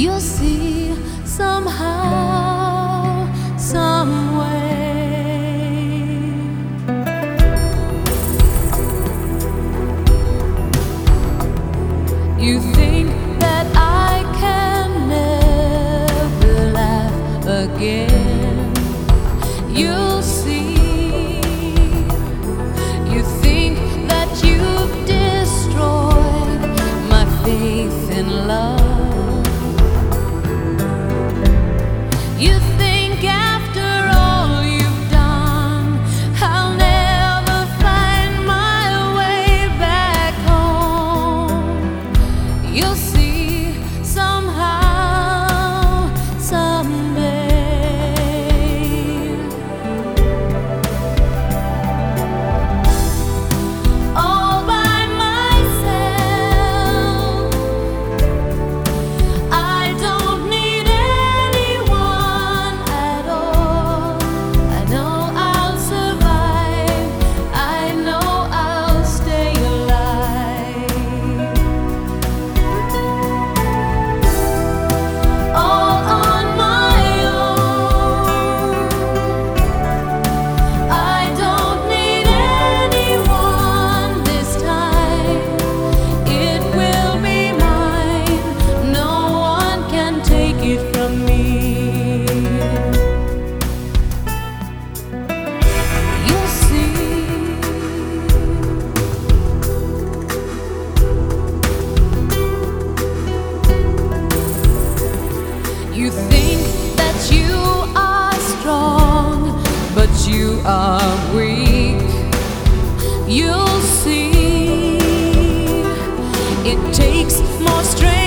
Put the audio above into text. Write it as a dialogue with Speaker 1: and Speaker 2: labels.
Speaker 1: You'll see somehow, some way. You think that I can never laugh again. You think that you are strong, but you are weak. You'll see. It takes more strength